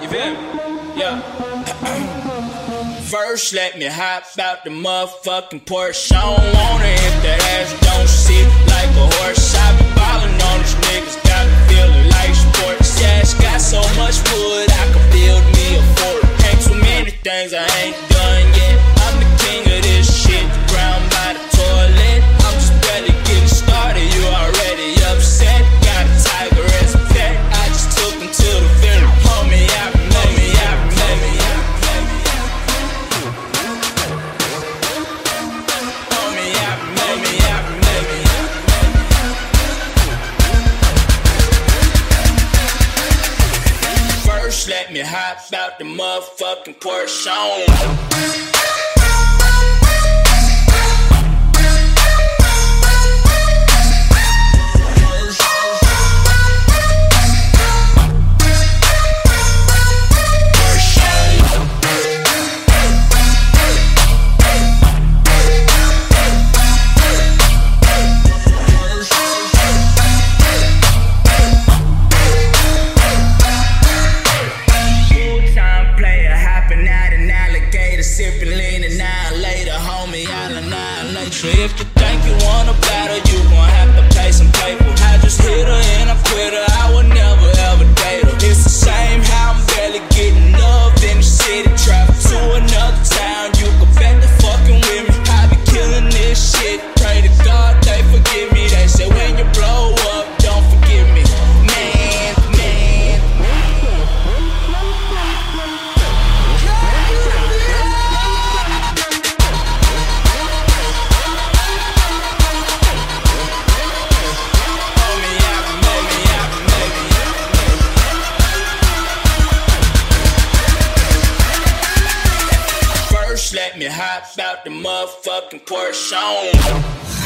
You feel me? Yeah. First, let me hop out the motherfucking Porsche. I don't want it. Porsche. Let me hop out the motherfucking Porsche on. like Trey, if you think you wanna battle, you gon' have to pay some paper. I just hit her and I quit her. I me hop out the motherfucking Porsche.